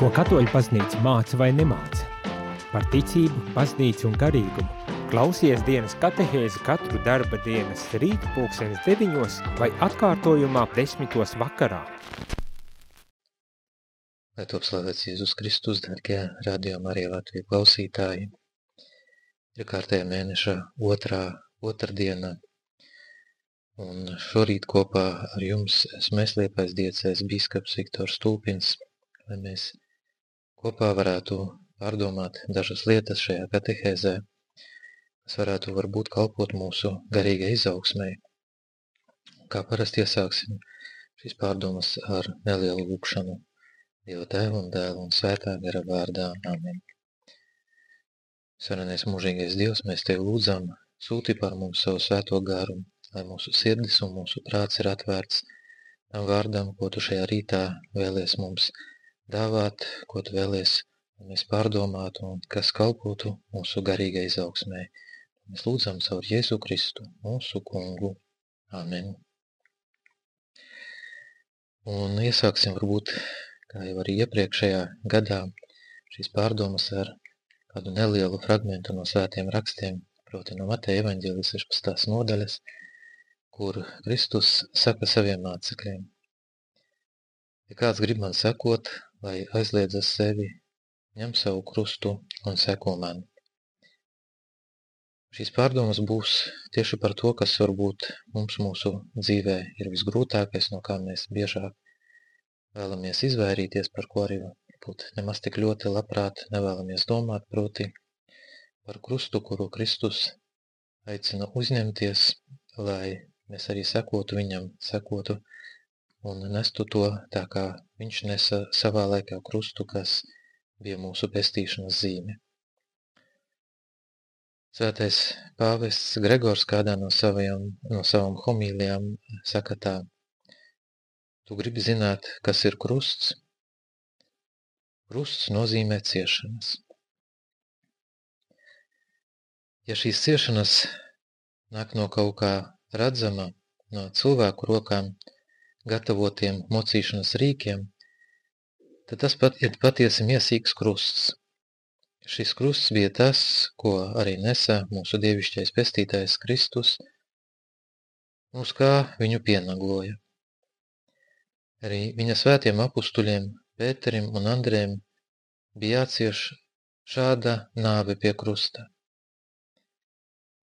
Ko katoļu baznīca māca vai nemāca? Par ticību, baznīcu un garīgumu. Klausies dienas katehēzi katru darba dienas rīt pulksenes deviņos vai atkārtojumā desmitos vakarā. Lai top slavēts Jēzus Kristus, dārgie rādījumā arī Latviju klausītāji. Ir kārtējā mēneša otrā, otrdiena, un šorīt kopā ar jums esmu es liepais diecēs bīskaps Viktors Stulpins, lai mēs kopā varētu pārdomāt dažas lietas šajā katehēzē, kas varētu varbūt kalpot mūsu garīgai izaugsmai. Kā parasti iesāksim šīs pārdomas ar nelielu lūkšanu Dieva tēva un dēla un svētā gara vārdā. Amen. Svarenais mūžīgais Dievs, mēs Tevi lūdzam, sūti par mums savu svēto garu, lai mūsu sirdis un mūsu prāts ir atvērts tam vārdam, ko Tu šajā rītā vēlies mums dāvāt, ko tu vēlies, lai mēs pārdomātu un kas kalpotu mūsu garīgai izaugsmē. Mēs lūdzam caur Jēzu Kristu, mūsu kungu. Amen. Un iesāksim varbūt, kā jau arī iepriekšējā gadā, šīs pārdomas ar kādu nelielu fragmentu no svētiem rakstiem, proti no Mateja evaņģēlis 16. nodaļas, kur Kristus saka saviem mācekļiem. Ja kāds grib man sekot, lai aizliedzas sevi, ņem savu krustu un seko man. Šīs pārdomas būs tieši par to, kas varbūt mums mūsu dzīvē ir visgrūtākais, no kā mēs biežāk vēlamies izvairīties, par ko arī varbūt nemaz tik ļoti labprāt nevēlamies domāt, proti par krustu, kuru Kristus aicina uzņemties, lai mēs arī sekotu viņam, sekotu un nestu to tā, kā viņš nesa savā laikā krustu, kas bija mūsu pestīšanas zīme. Svētais pāvests Gregors kādā no, savajām, no savām homīlijām saka tā, tu gribi zināt, kas ir krusts? Krusts nozīmē ciešanas. Ja šīs ciešanas nāk no kaut kā redzama, no cilvēku rokām, gatavotiem mocīšanas rīkiem, tad tas pat ir patiesi miesīgs krusts. Šis krusts bija tas, ko arī nesa mūsu dievišķais pestītājs Kristus, uz kā viņu pienagloja. Arī viņa svētiem apustuļiem, Pēterim un Andrēm bija jācieš šāda nāve pie krusta.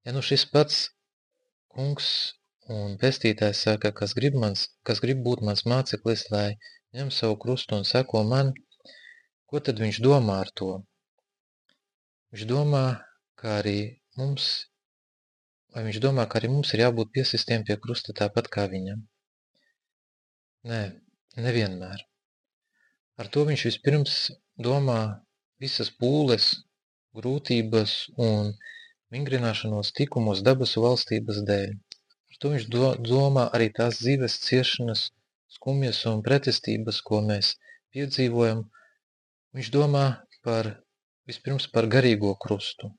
Ja nu šis pats kungs Un pestītājs saka, kas grib, mans, kas grib būt mans māceklis, lai ņem savu krustu un seko man, ko tad viņš domā ar to? Viņš domā, ka arī mums, vai viņš domā, ka arī mums ir jābūt piesistiem pie krusta tāpat kā viņam? Nē, nevienmēr. Ar to viņš vispirms domā visas pūles, grūtības un vingrināšanos tikumos dabas valstības dēļ. To viņš do, domā arī tās dzīves ciešanas, skumjas un pretestības, ko mēs piedzīvojam. Viņš domā par, vispirms par garīgo krustu.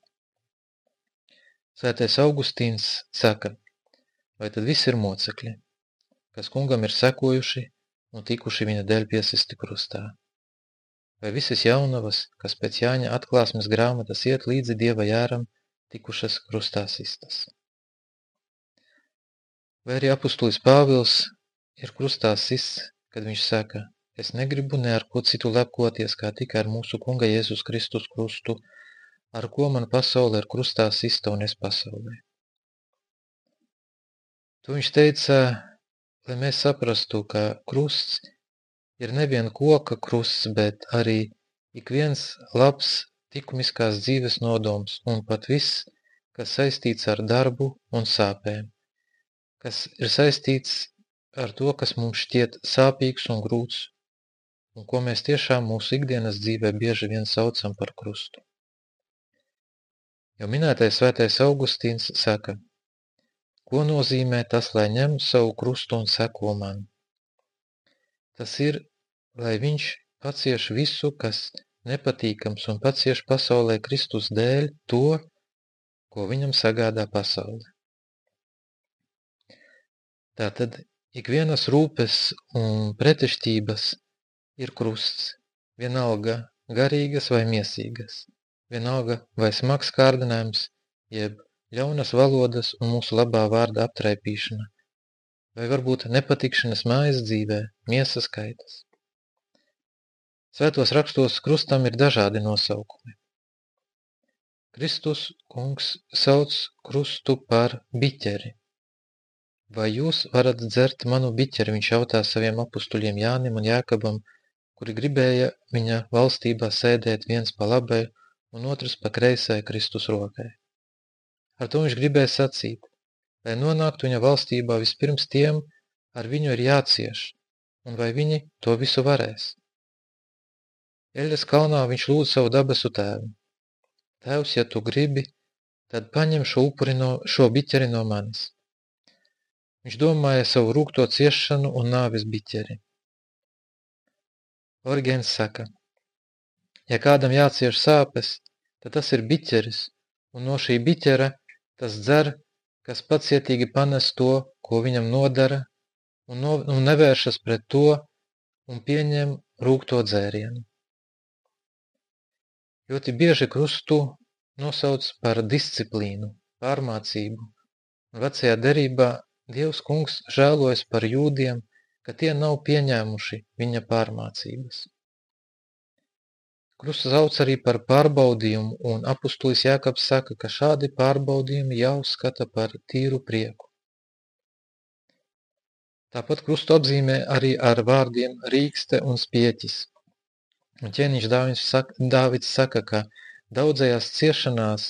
Svētais Augustīns saka, vai tad viss ir mocekļi, kas kungam ir sekojuši un tikuši viņa dēļ piesisti krustā? Vai visas jaunavas, kas pēc Jāņa atklāsmes grāmatas iet līdzi Dieva jāram, tikušas krustā sistas? Vai arī apustulis Pāvils ir krustā sists, kad viņš saka, es negribu ne ar ko citu lepkoties, kā tikai ar mūsu kunga Jēzus Kristus krustu, ar ko man pasaule ir krustā sista un es pasaulē. To viņš teica, lai mēs saprastu, ka krusts ir nevien koka krusts, bet arī ik viens labs tikumiskās dzīves nodoms un pat viss, kas saistīts ar darbu un sāpēm kas ir saistīts ar to, kas mums šķiet sāpīgs un grūts, un ko mēs tiešām mūsu ikdienas dzīvē bieži vien saucam par krustu. Jo minētais svētais Augustīns saka, ko nozīmē tas, lai ņem savu krustu un seko man? Tas ir, lai viņš pacieš visu, kas nepatīkams un pacieš pasaulē Kristus dēļ to, ko viņam sagādā pasaule. Tātad ikvienas rūpes un pretestības ir krusts, vienalga garīgas vai miesīgas, vienalga vai smags kārdinājums, jeb ļaunas valodas un mūsu labā vārda aptraipīšana, vai varbūt nepatikšanas mājas dzīvē, miesas kaitas. Svētos rakstos krustam ir dažādi nosaukumi. Kristus kungs sauc krustu par biķeri. Vai jūs varat dzert manu biķeri, viņš jautā saviem apustuļiem Jānim un Jākabam, kuri gribēja viņa valstībā sēdēt viens pa labai un otrs pa kreisai Kristus rokai. Ar to viņš gribēja sacīt, lai nonāktu viņa valstībā vispirms tiem, ar viņu ir jācieš, un vai viņi to visu varēs. Eļas kalnā viņš lūdz savu dabasu tēvu. Tēvs, ja tu gribi, tad paņem šo upuri no, šo biķeri no manis. Viņš domāja savu rūkto ciešanu un nāvis biķeri. Orgēns saka, ja kādam jācieš sāpes, tad tas ir biķeris, un no šī biķera Tas dzer, kas pacietīgi panes to, ko viņam nodara, un, no, un nevēršas pret to un pieņem rūgto dzērienu. Ļoti bieži krustu nosauc par disciplīnu, pārmācību, un vecajā derībā Dievs kungs žēlojas par jūdiem, ka tie nav pieņēmuši viņa pārmācības. Krustu sauc arī par pārbaudījumu, un apustulis Jākabs saka, ka šādi pārbaudījumi jāuzskata par tīru prieku. Tāpat krustu apzīmē arī ar vārdiem rīkste un spieķis. Un ķēniņš Dāvids saka, Dāvids saka, ka daudzajās ciešanās,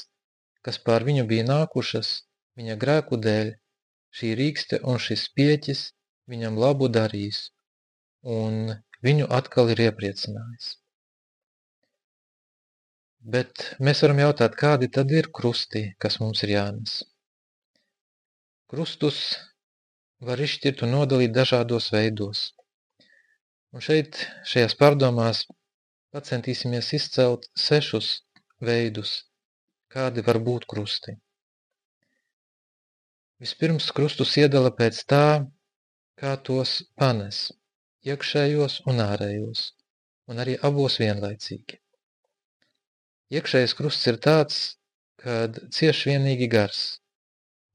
kas pār viņu bija nākušas, viņa grēku dēļ, šī rīkste un šis spieķis viņam labu darīs, un viņu atkal ir iepriecinājis. Bet mēs varam jautāt, kādi tad ir krusti, kas mums ir jānes? Krustus var izšķirt un nodalīt dažādos veidos. Un šeit, šajās pārdomās, pacentīsimies izcelt sešus veidus, kādi var būt krusti. Vispirms krustus iedala pēc tā, kā tos panes, iekšējos un ārējos, un arī abos vienlaicīgi. Iekšējais krusts ir tāds, kad cieš vienīgi gars.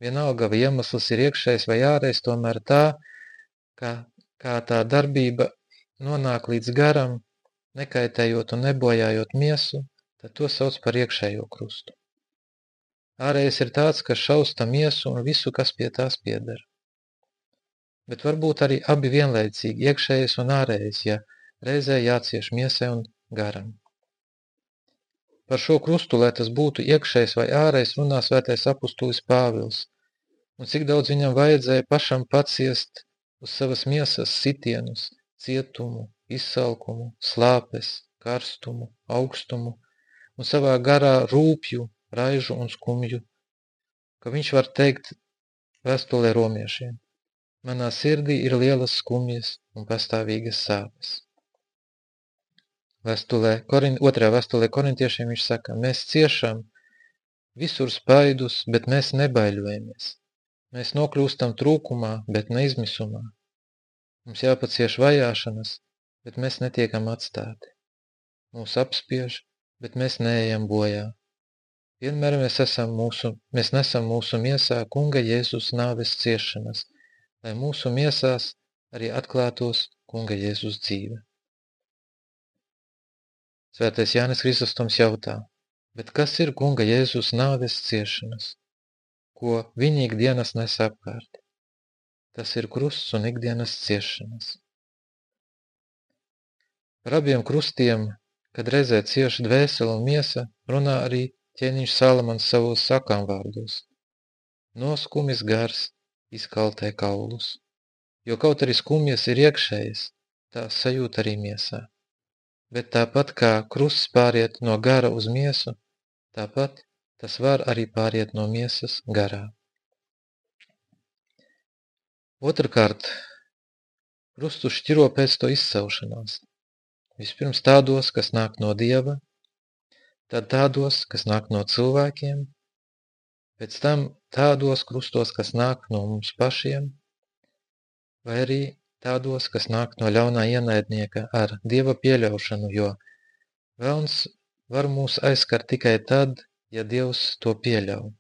Vienalga, vai iemesls ir iekšējs vai ārējs, tomēr tā, ka, kā tā darbība nonāk līdz garam, nekaitējot un nebojājot miesu, tad to sauc par iekšējo krustu. Ārējais ir tāds, kas šausta miesu un visu, kas pie tās piedara. Bet varbūt arī abi vienlaicīgi, iekšējais un ārējais, ja reizē jācieš miesai un garam. Par šo krustu, lai tas būtu iekšējs vai ārējs, runā svētais apustulis Pāvils, un cik daudz viņam vajadzēja pašam paciest uz savas miesas sitienus, cietumu, izsalkumu, slāpes, karstumu, augstumu un savā garā rūpju, raižu un skumju, ka viņš var teikt vēstulē romiešiem. Manā sirdī ir lielas skumjas un pastāvīgas sāpes. Vēstulē, korin, otrajā vēstulē korintiešiem viņš saka, mēs ciešam visur spaidus, bet mēs nebaiļojamies. Mēs nokļūstam trūkumā, bet neizmisumā. Mums jāpacieš vajāšanas, bet mēs netiekam atstāti. Mūs apspiež, bet mēs neejam bojā. Vienmēr mēs, esam mūsu, mēs nesam mūsu miesā kunga Jēzus nāves ciešanas, lai mūsu miesās arī atklātos kunga Jēzus dzīve. Svētais Jānis Kristustums jautā, bet kas ir kunga Jēzus nāves ciešanas, ko viņi ikdienas nes apkārt? Tas ir krusts un ikdienas ciešanas. Par abiem krustiem, kad reizē cieši dvēseli un miesa, runā arī ķēniņš Salamans savos sakām vārdos. No skumis gars izkaltē kaulus, jo kaut arī skumjas ir iekšējas, tā sajūt arī miesā. Bet tāpat kā krusts pāriet no gara uz miesu, tāpat tas var arī pāriet no miesas garā. Otrakārt, krustu šķiro pēc to izcelšanās. Vispirms tādos, kas nāk no Dieva, tad tādos, kas nāk no cilvēkiem, pēc tam tādos krustos, kas nāk no mums pašiem, vai arī tādos, kas nāk no ļaunā ienaidnieka ar dieva pieļaušanu, jo Velns var mūs aizskart tikai tad, ja Dievs to pieļauj.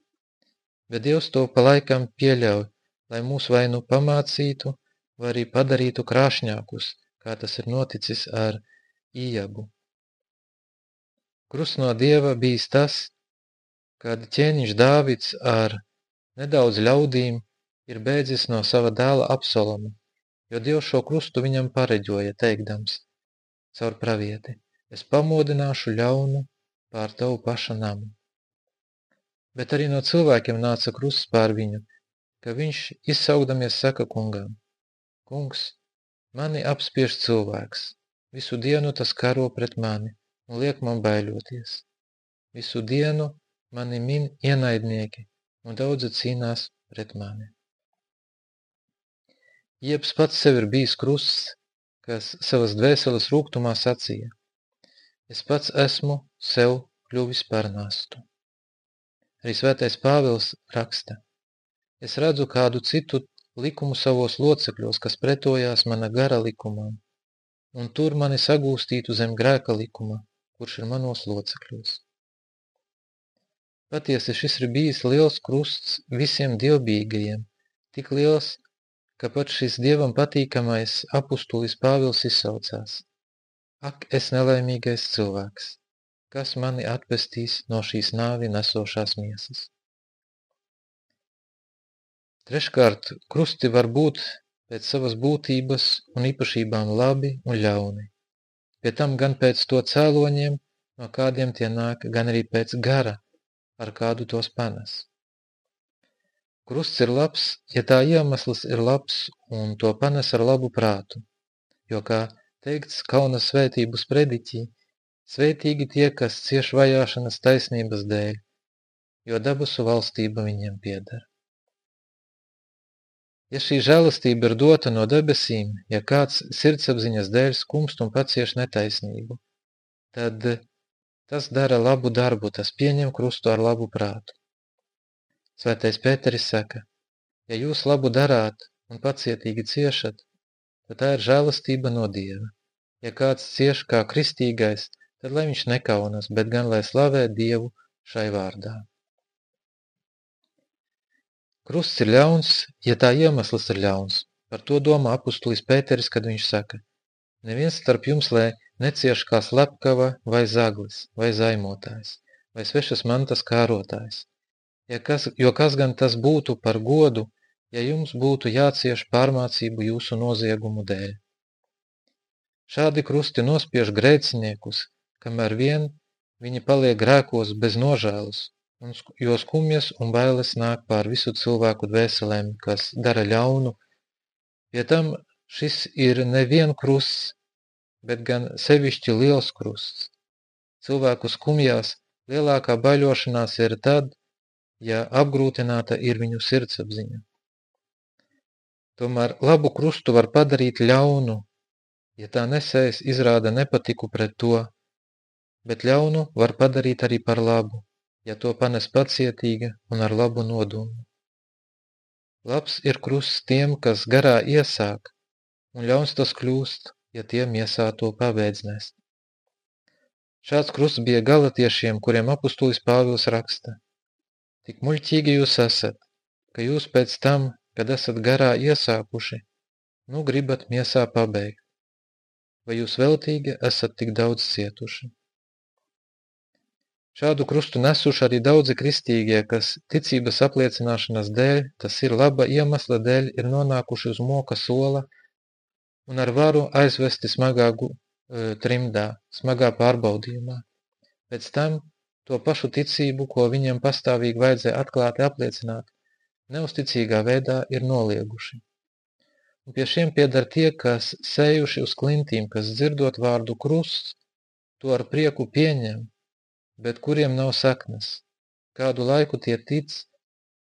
Bet Dievs to pa laikam pieļauj, lai mūs vai nu pamācītu, vai arī padarītu krāšņākus, kā tas ir noticis ar Ījabu. Krusts no Dieva bijis tas, kad ķēniņš Dāvids ar nedaudz ļaudīm ir bēdzis no sava dēla Absaloma, jo Dievs šo krustu viņam pareģoja, teikdams caur pravieti es pamodināšu ļaunu pār tavu paša namu. Bet arī no cilvēkiem nāca krusts pār viņu, ka viņš izsaugdamies saka kungam, kungs, mani apspiež cilvēks, visu dienu tas karo pret mani un liek man baiļoties. Visu dienu mani min ienaidnieki un daudzi cīnās pret mani. Jebs pats sev ir bijis krusts, kas savas dvēseles rūgtumā sacīja – Es pats esmu sev kļuvis par nastu. Arī svētais Pāvils raksta. Es redzu kādu citu likumu savos locekļos, kas pretojās mana gara likumam, un tur mani sagūstītu zem grēka likuma, kurš ir manos locekļos. Patiesi šis ir bijis liels krusts visiem dievbīgajiem, tik liels, ka pat šis dievam patīkamais apustulis Pāvils izsaucās – Ak, es nelaimīgais cilvēks, kas mani atpestīs no šīs nāvi nesošās miesas. Treškārt, krusti var būt pēc savas būtības un īpašībām labi un ļauni. Pie tam gan pēc to cēloņiem, no kādiem tie nāk, gan arī pēc gara, ar kādu tos panes. Krusts ir labs, ja tā iemesls ir labs un to panes ar labu prātu, jo kā teikts kauna svētību sprediķī, svētīgi tie, kas cieš vajāšanas taisnības dēļ, jo dabusu valstība viņiem pieder. Ja šī žēlastība ir dota no debesīm, ja kāds sirdsapziņas dēļ skumst un pacieš netaisnību, tad tas dara labu darbu, tas pieņem krustu ar labu prātu. Svētais Pēteris saka, ja jūs labu darāt un pacietīgi ciešat, tad tā ir žēlastība no Dieva. Ja kāds cieš kā kristīgais, tad lai viņš nekaunas, bet gan lai slavē Dievu šai vārdā. Krusts ir ļauns, ja tā iemesls ir ļauns. Par to domā apustulis Pēteris, kad viņš saka, neviens starp jums, lai necieš kā slepkava vai zaglis, vai zaimotājs, vai svešas mantas kārotājs. Ja kas, jo kas gan tas būtu par godu, ja jums būtu jācieš pārmācību jūsu noziegumu dēļ. Šādi krusti nospiež grēciniekus, kamēr vien viņi paliek grēkos bez nožēlas, un, jo skumjas un bailes nāk pār visu cilvēku dvēselēm, kas dara ļaunu. Pie tam šis ir nevien krusts, bet gan sevišķi liels krusts. Cilvēku skumjās lielākā baļošanās ir tad, ja apgrūtināta ir viņu sirdsapziņa. Tomēr labu krustu var padarīt ļaunu, ja tā nesējs izrāda nepatiku pret to, bet ļaunu var padarīt arī par labu, ja to panes pacietīgi un ar labu nodomu. Labs ir krusts tiem, kas garā iesāk, un ļauns tas kļūst, ja tie miesā to pabeidz nest. Šāds krusts bija galatiešiem, kuriem apustulis Pāvils raksta. Tik muļķīgi jūs esat, ka jūs pēc tam, kad esat garā iesākuši, nu gribat miesā pabeigt. Vai jūs veltīgi esat tik daudz cietuši? Šādu krustu nesuši arī daudzi kristīgie, kas ticības apliecināšanas dēļ, tas ir laba iemesla dēļ, ir nonākuši uz moka sola un ar varu aizvesti smagā e, trimdā, smagā pārbaudījumā. Pēc tam to pašu ticību, ko viņiem pastāvīgi vajadzēja atklāti apliecināt, neusticīgā veidā ir nolieguši. Un pie šiem piedar tie, kas sējuši uz klintīm, kas dzirdot vārdu krusts, to ar prieku pieņem, bet kuriem nav saknes. Kādu laiku tie tic,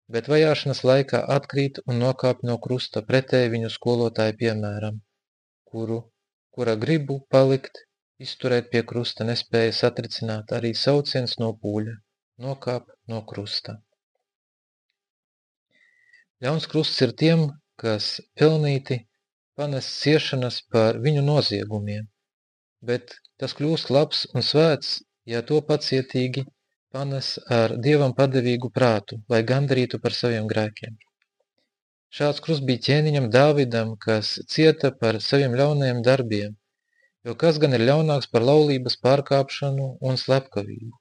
bet vajāšanas laikā atkrīt un nokāp no krusta pretēji viņu skolotāju piemēram, kuru, kura gribu palikt, izturēt pie krusta nespēja satricināt arī sauciens no pūļa, nokāp no krusta. Ļauns krusts ir tiem, kas pelnīti panes ciešanas par viņu noziegumiem, bet tas kļūst labs un svēts, ja to pacietīgi panes ar Dievam padevīgu prātu, lai gandarītu par saviem grēkiem. Šāds krusts bija ķēniņam Dāvidam, kas cieta par saviem ļaunajiem darbiem, jo kas gan ir ļaunāks par laulības pārkāpšanu un slepkavību.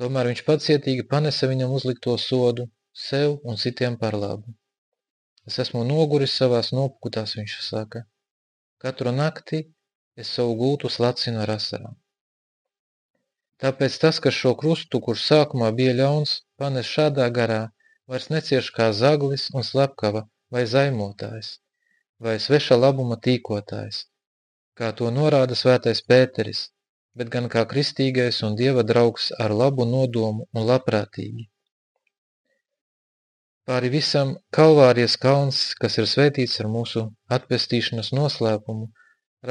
Tomēr viņš pacietīgi panesa viņam uzlikto sodu, sev un citiem par labu. Es esmu noguris savās nopukutās, viņš saka. Katru nakti es savu gultu slacinu ar asarām. Tāpēc tas, kas šo krustu, kurš sākumā bija ļauns, panes šādā garā, vairs necieš kā zaglis un slepkava vai zaimotājs, vai sveša labuma tīkotājs, kā to norāda svētais Pēteris, bet gan kā kristīgais un Dieva draugs ar labu nodomu un labprātīgi. Pāri visam Kalvārijas kalns, kas ir svētīts ar mūsu atpestīšanas noslēpumu,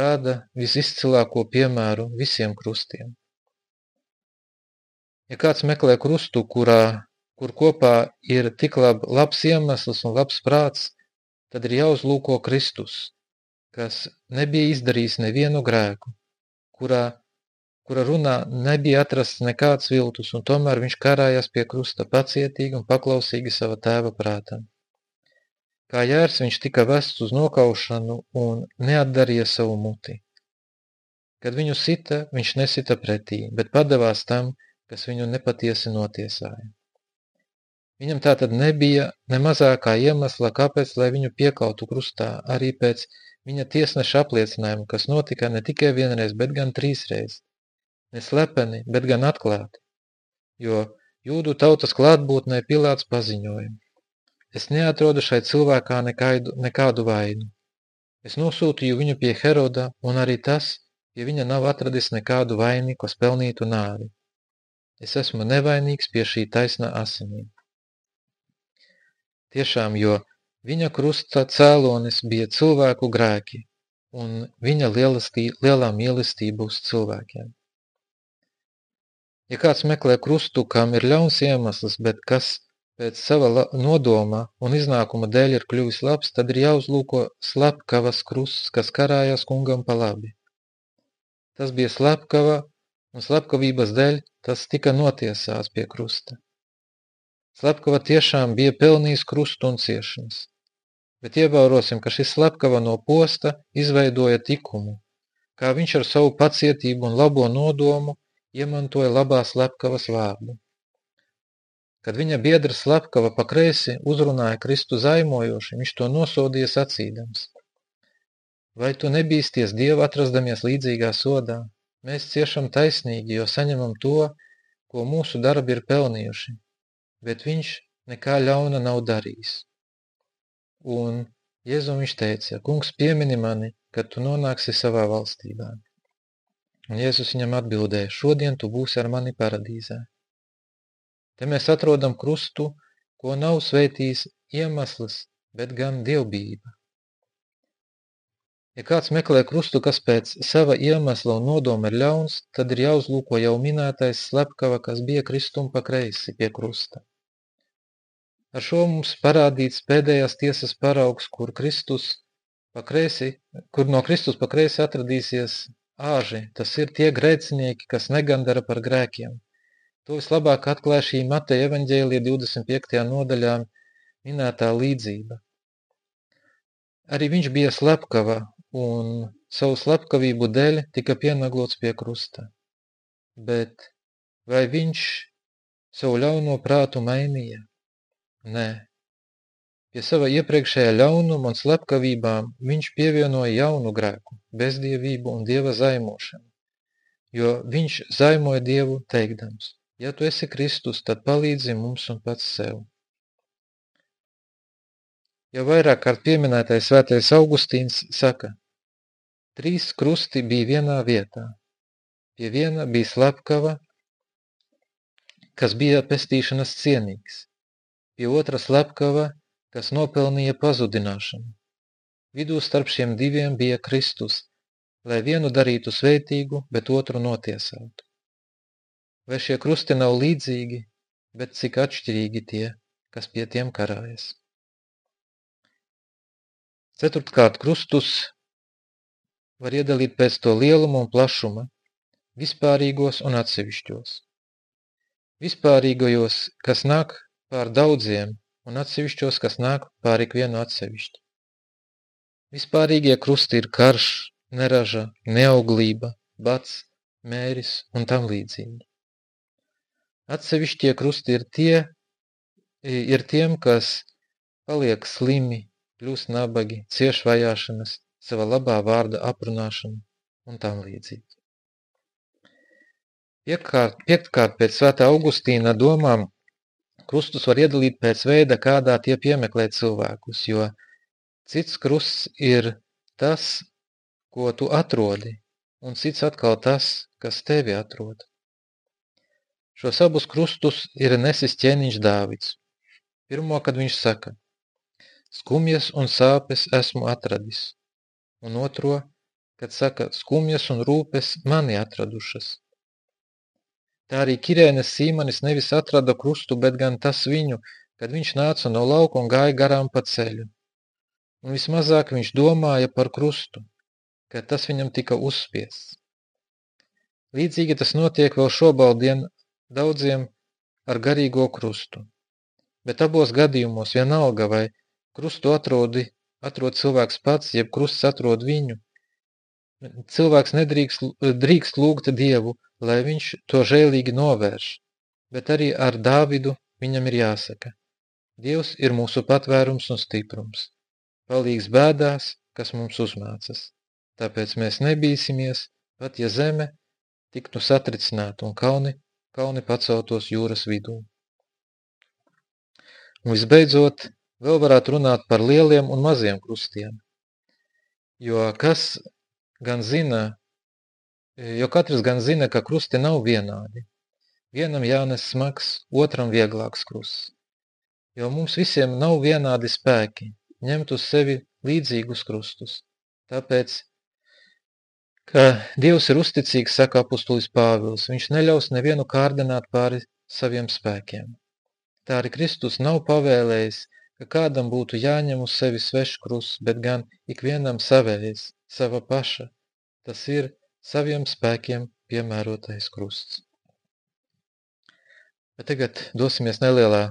rāda visizcilāko piemēru visiem krustiem. Ja kāds meklē krustu, kurā, kur kopā ir tik lab, labs iemesls un labs prāts, tad ir jāuzlūko Kristus, kas nebija izdarījis nevienu grēku, kurā kura runā nebija atrasts nekāds viltus, un tomēr viņš karājās pie krusta pacietīgi un paklausīgi sava tēva prātam. Kā jērs viņš tika vests uz nokaušanu un neatdarīja savu muti. Kad viņu sita, viņš nesita pretī, bet padevās tam, kas viņu nepatiesi notiesāja. Viņam tā tad nebija ne mazākā iemesla, kāpēc, lai viņu piekautu krustā, arī pēc viņa tiesneša apliecinājuma, kas notika ne tikai vienreiz, bet gan trīsreiz ne slepeni, bet gan atklāti, jo jūdu tautas klātbūtnē Pilāts paziņoja. Es neatrodu šai cilvēkā nekaidu, nekādu vainu. Es nosūtīju viņu pie Heroda, un arī tas, ja viņa nav atradis nekādu vaini, kas pelnītu nāvi. Es esmu nevainīgs pie šī taisnā asinīm. Tiešām, jo viņa krusta cēlonis bija cilvēku grēki un viņa lielā mīlestība uz cilvēkiem. Ja kāds meklē krustu, kam ir ļauns iemesls, bet kas pēc sava nodoma un iznākuma dēļ ir kļuvis labs, tad ir jāuzlūko slepkavas krusts, kas karājās kungam pa labi. Tas bija slepkava, un slepkavības dēļ tas tika notiesāts pie krusta. Slepkava tiešām bija pelnījis krustu un ciešanas. Bet ievērosim, ka šis slepkava no posta izveidoja tikumu, kā viņš ar savu pacietību un labo nodomu iemantoja labā slepkavas vārdu. Kad viņa biedra slepkava pa kreisi uzrunāja Kristu zaimojoši, viņš to nosodīja sacīdams. Vai tu nebīsties Dievu atrasdamies līdzīgā sodā? Mēs ciešam taisnīgi, jo saņemam to, ko mūsu darbi ir pelnījuši, bet viņš nekā ļauna nav darījis. Un Jēzum viņš teica, kungs piemini mani, kad tu nonāksi savā valstībā. Un Jēzus viņam atbildēja, šodien tu būsi ar mani paradīzē. Te mēs atrodam krustu, ko nav sveitījis iemesls, bet gan dievbība. Ja kāds meklē krustu, kas pēc sava iemesla un nodoma ir ļauns, tad ir jāuzlūko jau minētais slepkava, kas bija kristuma pa kreisi pie krusta. Ar šo mums parādīts pēdējās tiesas paraugs, kur, Kristus pa kreisi, kur no Kristus pa kreisi atradīsies āži, tas ir tie grēcinieki, kas negandara par grēkiem. To vislabāk atklāja šī Mateja evaņģēlija 25. nodaļā minētā līdzība. Arī viņš bija slepkava un savu slepkavību dēļ tika pienaglots pie krusta. Bet vai viņš savu ļauno prātu mainīja? Nē, Pie sava iepriekšējā ļaunuma un slepkavībām viņš pievienoja jaunu grēku, bezdievību un dieva zaimošanu, jo viņš zaimoja dievu teikdams, ja tu esi Kristus, tad palīdzi mums un pats sev. Jau vairāk kārt pieminētais svētais Augustīns saka, trīs krusti bija vienā vietā. Pie viena bija slepkava, kas bija pestīšanas cienīgs, pie otra slepkava, kas nopelnīja pazudināšanu. Vidū starp šiem diviem bija Kristus, lai vienu darītu svētīgu, bet otru notiesātu. Vai šie krusti nav līdzīgi, bet cik atšķirīgi tie, kas pie tiem karājas? Ceturtkārt krustus var iedalīt pēc to lieluma un plašuma, vispārīgos un atsevišķos. Vispārīgajos, kas nāk pār daudziem, un atsevišķos, kas nāk pār ikvienu atsevišķi. Vispārīgie krusti ir karš, neraža, neauglība, bats, mēris un tam līdzīgi. Atsevišķie krusti ir, tie, ir tiem, kas paliek slimi, kļūst nabagi, cieš vajāšanas, sava labā vārda aprunāšanu un tam līdzīgi. Piekārt, piektkārt pēc svētā Augustīna domām krustus var iedalīt pēc veida, kādā tie piemeklē cilvēkus, jo cits krusts ir tas, ko tu atrodi, un cits atkal tas, kas tevi atrod. Šos abus krustus ir nesis ķēniņš Dāvids. Pirmo, kad viņš saka, skumjas un sāpes esmu atradis, un otro, kad saka, skumjas un rūpes mani atradušas. Tā arī Kirēnes Sīmanis nevis atrada krustu, bet gan tas viņu, kad viņš nāca no lauka un gāja garām pa ceļu. Un vismazāk viņš domāja par krustu, kad tas viņam tika uzspiests. Līdzīgi tas notiek vēl šobaldien daudziem ar garīgo krustu. Bet abos gadījumos vienalga vai krustu atrodi atrod cilvēks pats, jeb krusts atrod viņu. Cilvēks nedrīkst drīkst lūgt Dievu, lai viņš to žēlīgi novērš, bet arī ar Dāvidu viņam ir jāsaka. Dievs ir mūsu patvērums un stiprums, palīgs bēdās, kas mums uzmācas. Tāpēc mēs nebīsimies, pat ja zeme tiktu satricināta un kalni, kalni paceltos jūras vidū. Un visbeidzot, Vēl varētu runāt par lieliem un maziem krustiem, jo kas gan zina, jo katrs gan zina, ka krusti nav vienādi. Vienam jānes smags, otram vieglāks krusts. Jo mums visiem nav vienādi spēki ņemt uz sevi līdzīgus krustus. Tāpēc, ka Dievs ir uzticīgs, saka apustulis Pāvils, viņš neļaus nevienu kārdināt pāri saviem spēkiem. Tā arī Kristus nav pavēlējis ka kādam būtu jāņem uz sevi svešs krusts, bet gan ikvienam savējs, sava paša, tas ir saviem spēkiem piemērotais krusts. Bet tagad dosimies nelielā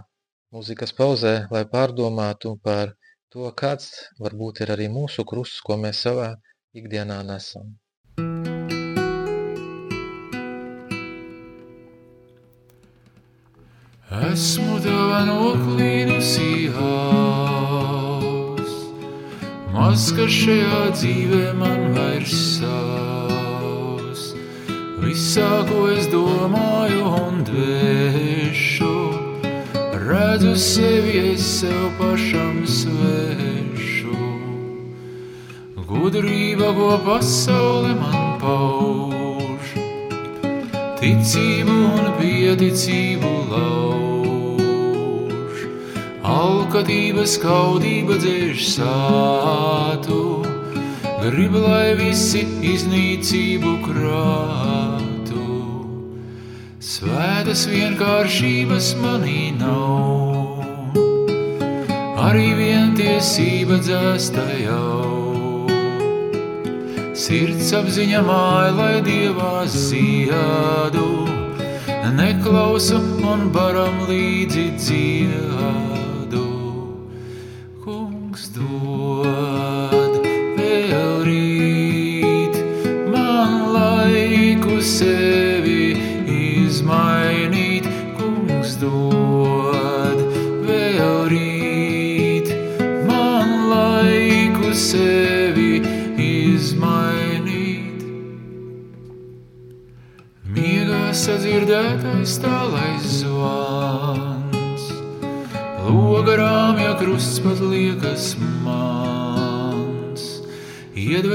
mūzikas pauzē, lai pārdomātu par to, kāds varbūt ir arī mūsu krusts, ko mēs savā ikdienā nesam. Esmu tava noklīdusī haus, maz kas šajā dzīvē man vairs savs. Visā, ko es domāju un dvēšu, redzu sevi es sev pašam svešu. Gudrība, ko pasaule man pauž, ticību un pieticību lauž. Alkatība, skaudība dzēš sātu, grib, lai visi iznīcību krātu. Svētas vienkāršības manī nav, arī vientiesība dzēsta jau. Sirds apziņa māja, lai dievā ziedu, neklausu un baram līdzi dzied.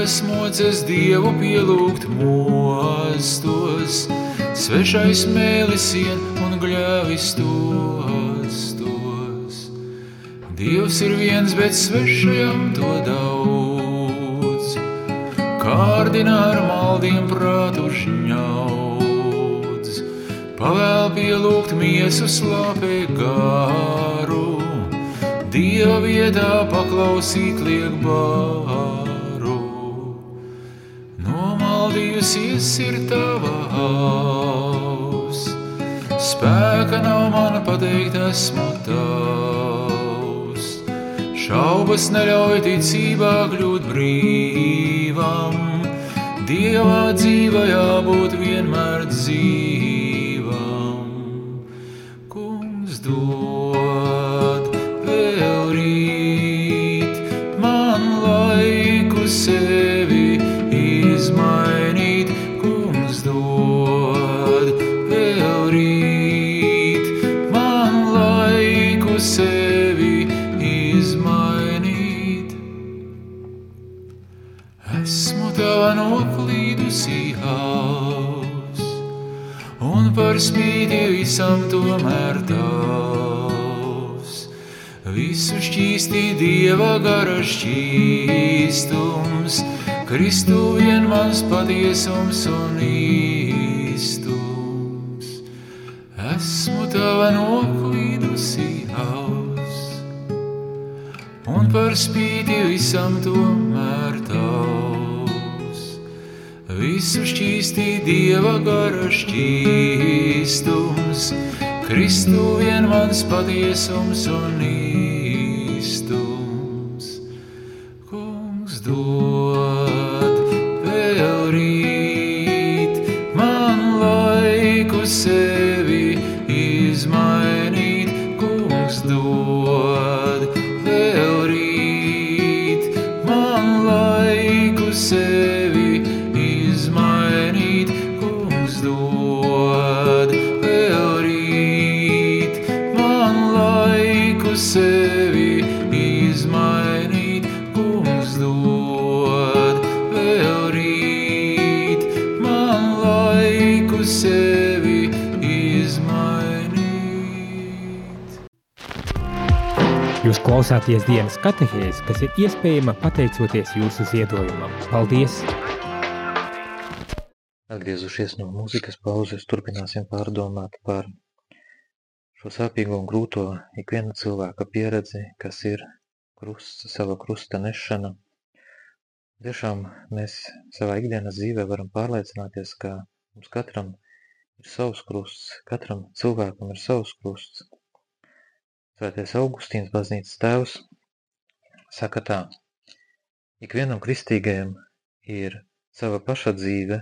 Iedvesmots es Dievu pielūgt mostos, svešais mēlis ien un gļāvis tostos. Dievs ir viens, bet svešajam to daudz, kārdina ar maldiem prātu žņau. Pavēl pielūgt miesu slāpē garu, Dieva vietā paklausīt liek baru. Nobijusies ir tava haus, spēka nav man pateikt, esmu tavs. Šaubas neļauj ticībā kļūt brīvam, Dievā dzīva jābūt vienmēr dzīvam. Šķīsti dieva gara šķīstums, Kristu vien mans patiesums un īstums. Esmu tava noklīdusī haus, un par spīti visam tomēr tavs. Visu šķīstī dieva gara šķīstums, Kristu vien mans patiesums un īstums. Jūs klausāties dienas katehēs, kas ir iespējama pateicoties jūsu ziedojumam. Paldies! Atgriezušies no mūzikas pauzes, turpināsim pārdomāt par šo sāpīgo un grūto ikviena cilvēka pieredzi, kas ir krusts, sava krusta nešana. Tiešām mēs savā ikdienas dzīvē varam pārliecināties, ka mums katram ir savs krusts, katram cilvēkam ir savs krusts. Svētais Augustīns baznīcas tēvs saka tā, ikvienam kristīgajam ir sava paša dzīve,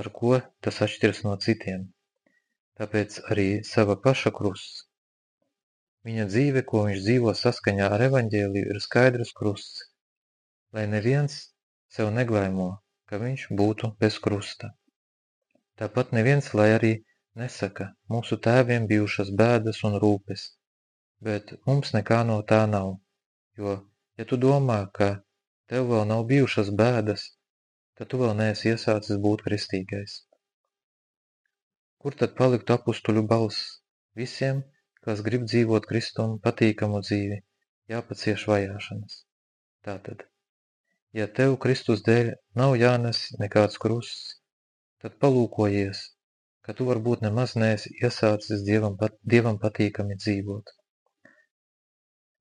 ar ko tas atšķiras no citiem. Tāpēc arī sava paša krusts. Viņa dzīve, ko viņš dzīvo saskaņā ar evaņģēliju, ir skaidrs krusts, lai neviens sev neglaimo, ka viņš būtu bez krusta. Tāpat neviens, lai arī nesaka, mūsu tēviem bijušas bēdas un rūpes, bet mums nekā no tā nav, jo, ja tu domā, ka tev vēl nav bijušas bēdas, tad tu vēl neesi iesācis būt kristīgais. Kur tad paliktu apustuļu balss? Visiem, kas grib dzīvot Kristum patīkamu dzīvi, jāpacieš vajāšanas. Tātad, ja tev Kristus dēļ nav jānes nekāds krusts, tad palūkojies, ka tu varbūt nemaz neesi iesācis Dievam, pat, Dievam patīkami dzīvot.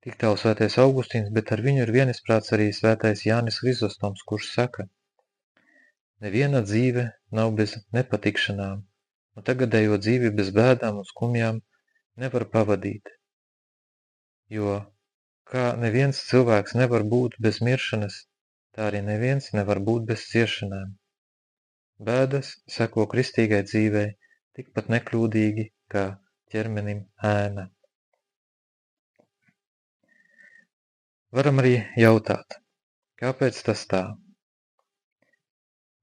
Tik tālu svētais Augustīns, bet ar viņu ir vienisprāts arī svētais Jānis Hrizostoms, kurš saka, neviena dzīve nav bez nepatikšanām, un tagadējo dzīvi bez bēdām un skumjām nevar pavadīt. Jo, kā neviens cilvēks nevar būt bez miršanas, tā arī neviens nevar būt bez ciešanām. Bēdas seko kristīgai dzīvei tikpat nekļūdīgi kā ķermenim ēna. Varam arī jautāt, kāpēc tas tā?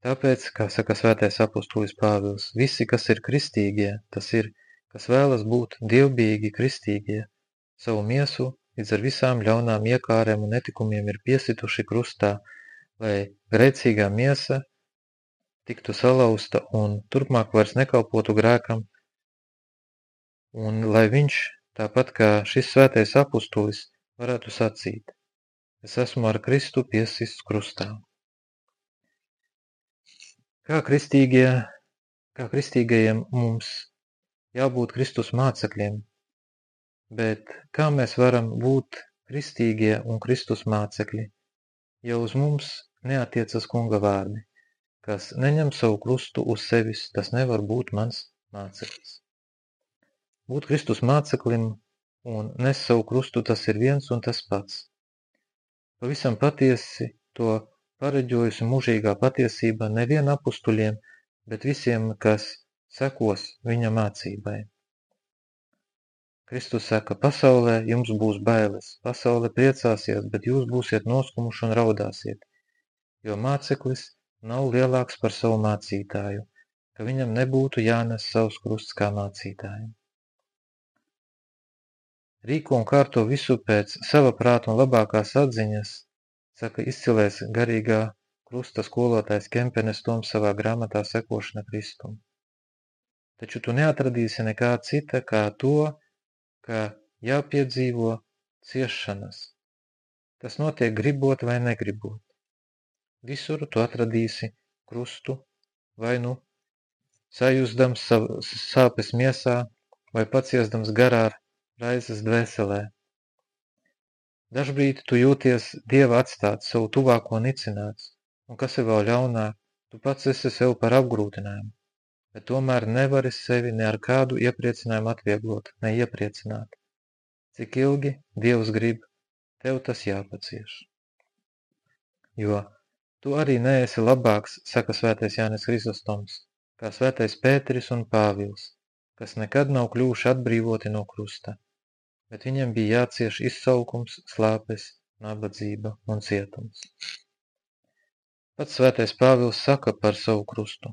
Tāpēc, kā saka svētais apustulis Pāvils, visi, kas ir kristīgie, tas ir, kas vēlas būt dievbijīgi kristīgie, savu miesu līdz ar visām ļaunām iekārēm un netikumiem ir piesituši krustā, lai grēcīgā miesa tiktu salauzta un turpmāk vairs nekalpotu grēkam, un lai viņš, tāpat kā šis svētais apustulis, varētu sacīt, es esmu ar Kristu piesists krustā. Kā, kristīgie, kā kristīgajiem mums jābūt Kristus mācekļiem, bet kā mēs varam būt kristīgie un Kristus mācekļi, ja uz mums neatiecas kunga vārdi, Kas neņem savu krustu uz sevis, tas nevar būt mans māceklis. Būt Kristus māceklim un nes savu krustu, tas ir viens un tas pats. Pavisam patiesi to pareģojusi mūžīgā patiesība nevien apustuļiem, bet visiem, kas sekos viņa mācībai. Kristus saka, pasaulē jums būs bailes, pasaule priecāsies, bet jūs būsiet noskumuši un raudāsiet, jo māceklis nav lielāks par savu mācītāju, ka viņam nebūtu jānes savs krusts kā mācītājiem. Rīko un kārto visu pēc sava prāta un labākās atziņas, saka izcilēs garīgā krusta skolotājs Kempenes Toms savā grāmatā sekošana Kristum. Taču tu neatradīsi nekā cita kā to, ka jāpiedzīvo ciešanas. Tas notiek gribot vai negribot. Visur tu atradīsi krustu, vai nu sajūsdams sāpes miesā, vai paciesdams garā raizes dvēselē. Dažbrīd tu jūties Dieva atstāts, savu tuvāko nicināts, un kas ir vēl ļaunāk, tu pats esi sev par apgrūtinājumu bet tomēr nevari sevi ne ar kādu iepriecinājumu atvieglot, ne iepriecināt. Cik ilgi Dievs grib, tev tas jāpacieš. Jo tu arī neesi labāks, saka svētais Jānis Hristostoms, kā svētais Pēteris un Pāvils, kas nekad nav kļuvuši atbrīvoti no krusta, bet viņiem bija jācieš izsaukums, slāpes, nabadzība un cietums. Pats svētais Pāvils saka par savu krustu.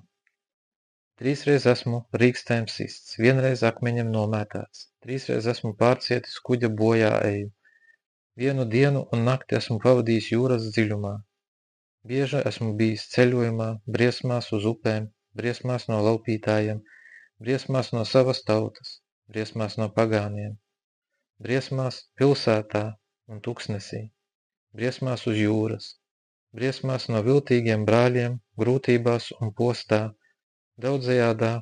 Trīsreiz esmu rīkstēm sists, vienreiz akmeņiem nomētāts, trīsreiz esmu pārcietis kuģa bojā eju. Vienu dienu un nakti esmu pavadījis jūras dziļumā. Bieži esmu bijis ceļojumā, briesmās uz upēm, briesmās no laupītājiem, briesmās no savas tautas, briesmās no pagāniem, briesmās pilsētā un tuksnesī, briesmās uz jūras, briesmās no viltīgiem brāļiem, grūtībās un postā, Daudzajādā,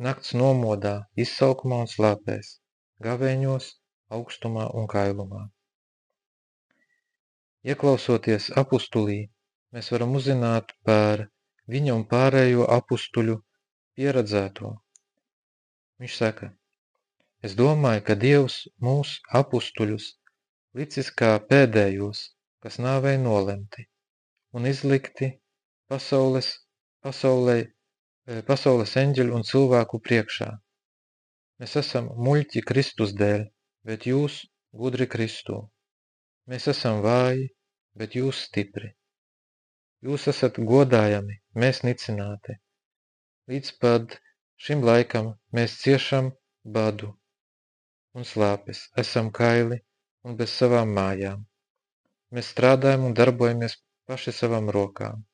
nakts nomodā, izsalkumā un slāpēs, gavēņos, augstumā un kailumā. Ieklausoties apustulī, mēs varam uzzināt par viņa un pārējo apustuļu pieredzēto. Viņš saka, es domāju, ka Dievs mūs apustuļus licis kā pēdējos, kas nāvei nolemti un izlikti pasaules, pasaulē pasaules eņģeļu un cilvēku priekšā. Mēs esam muļķi Kristus dēļ, bet jūs gudri Kristū. Mēs esam vāji, bet jūs stipri. Jūs esat godājami, mēs nicināti. Līdz pat šim laikam mēs ciešam badu un slāpes, esam kaili un bez savām mājām. Mēs strādājam un darbojamies paši savām rokām.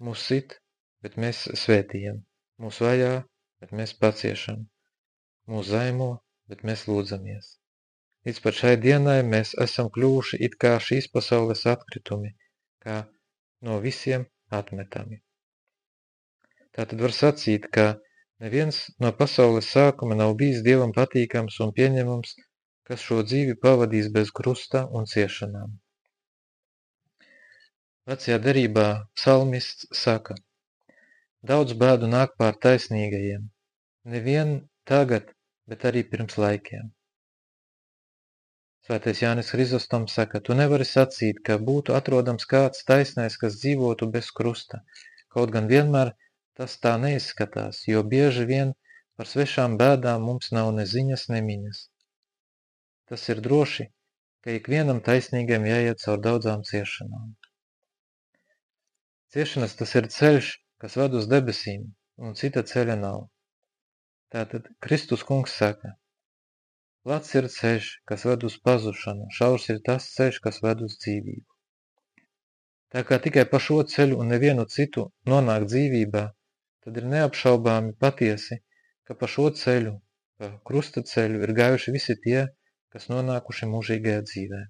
Mūs sit bet mēs svētījam, mūs vajā, bet mēs paciešam, mūs zaimo, bet mēs lūdzamies. Līdz pat šai dienai mēs esam kļuvuši it kā šīs pasaules atkritumi, kā no visiem atmetami. Tātad var sacīt, ka neviens no pasaules sākuma nav bijis Dievam patīkams un pieņemams, kas šo dzīvi pavadīs bez krusta un ciešanām. Vecajā derībā psalmists saka – Daudz bēdu nāk pār taisnīgajiem, nevien tagad, bet arī pirms laikiem. Svētais Jānis Hrizostoms saka, tu nevari sacīt, ka būtu atrodams kāds taisnais, kas dzīvotu bez krusta, kaut gan vienmēr tas tā neizskatās, jo bieži vien par svešām bēdām mums nav ne ziņas, ne miņas. Tas ir droši, ka ikvienam taisnīgiem jāiet caur daudzām ciešanām. Ciešanas tas ir ceļš, kas ved uz debesīm, un cita ceļa nav. Tātad Kristus kungs saka, plats ir ceļš, kas ved uz pazušanu, šaurs ir tas ceļš, kas ved uz dzīvību. Tā kā tikai pa šo ceļu un nevienu citu nonāk dzīvībā, tad ir neapšaubāmi patiesi, ka pa šo ceļu, pa krusta ceļu ir gājuši visi tie, kas nonākuši mūžīgajā dzīvē.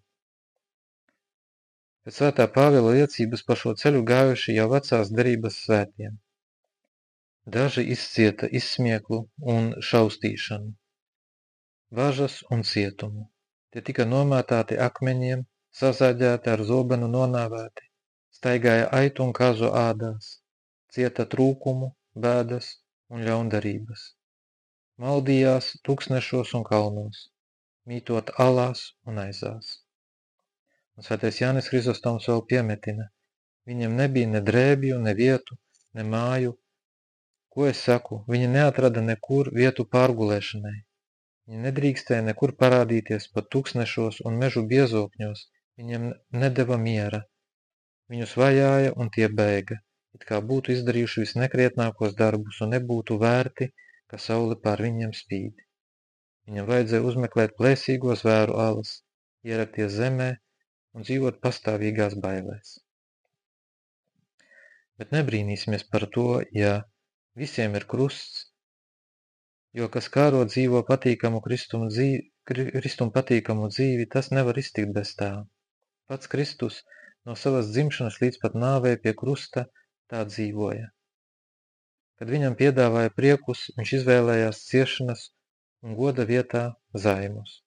Pēc svētā Pāvila liecības pa šo ceļu gājuši jau vecās derības svētiem. Daži izcieta izsmieklu un šaustīšanu, važas un cietumu. Tie tika nomētāti akmeņiem, sazāģēti ar zobenu nonāvēti, staigāja aitu un kazu ādās, cieta trūkumu, bēdas un ļaundarības. Maldījās tūkstnešos un kalnos, mītot alās un aizās. Un svētais Jānis Hrizostoms vēl piemetina, viņam nebija ne drēbju, ne vietu, ne māju. Ko es saku, viņi neatrada nekur vietu pārgulēšanai. Viņi nedrīkstēja nekur parādīties pat tūkstnešos un mežu biezokņos, viņiem nedeva miera. Viņus vajāja un tie bēga, it kā būtu izdarījuši visnekrietnākos darbus un nebūtu vērti, ka saule pār viņiem spīd. Viņam vajadzēja uzmeklēt plēsīgo zvēru alas, ierakties zemē un dzīvot pastāvīgās bailēs. Bet nebrīnīsimies par to, ja visiem ir krusts, jo kas kāro dzīvo patīkamu kristumu dzīvi, kristumu patīkamu dzīvi, tas nevar iztikt bez tā. Pats Kristus no savas dzimšanas līdz pat nāvē pie krusta tā dzīvoja. Kad viņam piedāvāja priekus, viņš izvēlējās ciešanas un goda vietā zaimus.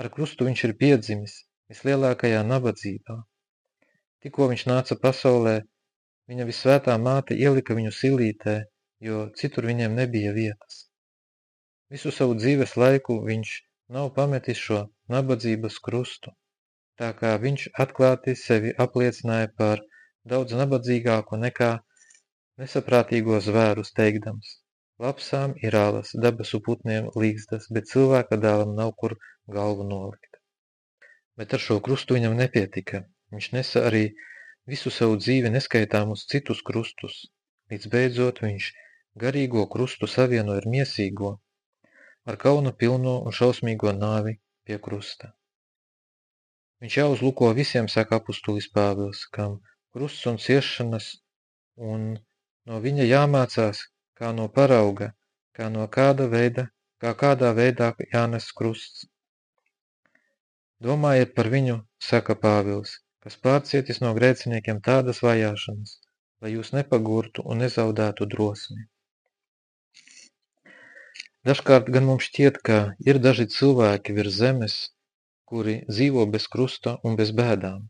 Ar krustu viņš ir piedzimis vislielākajā nabadzībā. Tikko viņš nāca pasaulē, viņa visvētā māte ielika viņu silītē, jo citur viņiem nebija vietas. Visu savu dzīves laiku viņš nav pametis šo nabadzības krustu, tā kā viņš atklāti sevi apliecināja par daudz nabadzīgāku nekā nesaprātīgo zvēru steigdams. Lapsām ir ālas, dabasu putniem līgstas, bet cilvēka dēlam nav kur galvu nolikt. Bet ar šo krustu viņam nepietika. Viņš nesa arī visu savu dzīvi neskaitāmus citus krustus, līdz beidzot viņš garīgo krustu savieno ar miesīgo, ar kaunu pilno un šausmīgo nāvi pie krusta. Viņš jāuzluko visiem, saka apustulis Pāvils, kam krusts un ciešanas, un no viņa jāmācās, kā no parauga, kā no kāda veida, kā kādā veidā jānes krusts. Domājiet par viņu, saka Pāvils, kas pārcietis no grēciniekiem tādas vajāšanas, lai jūs nepagurtu un nezaudētu drosmi. Dažkārt gan mums šķiet, ka ir daži cilvēki virs zemes, kuri dzīvo bez krusta un bez bēdām.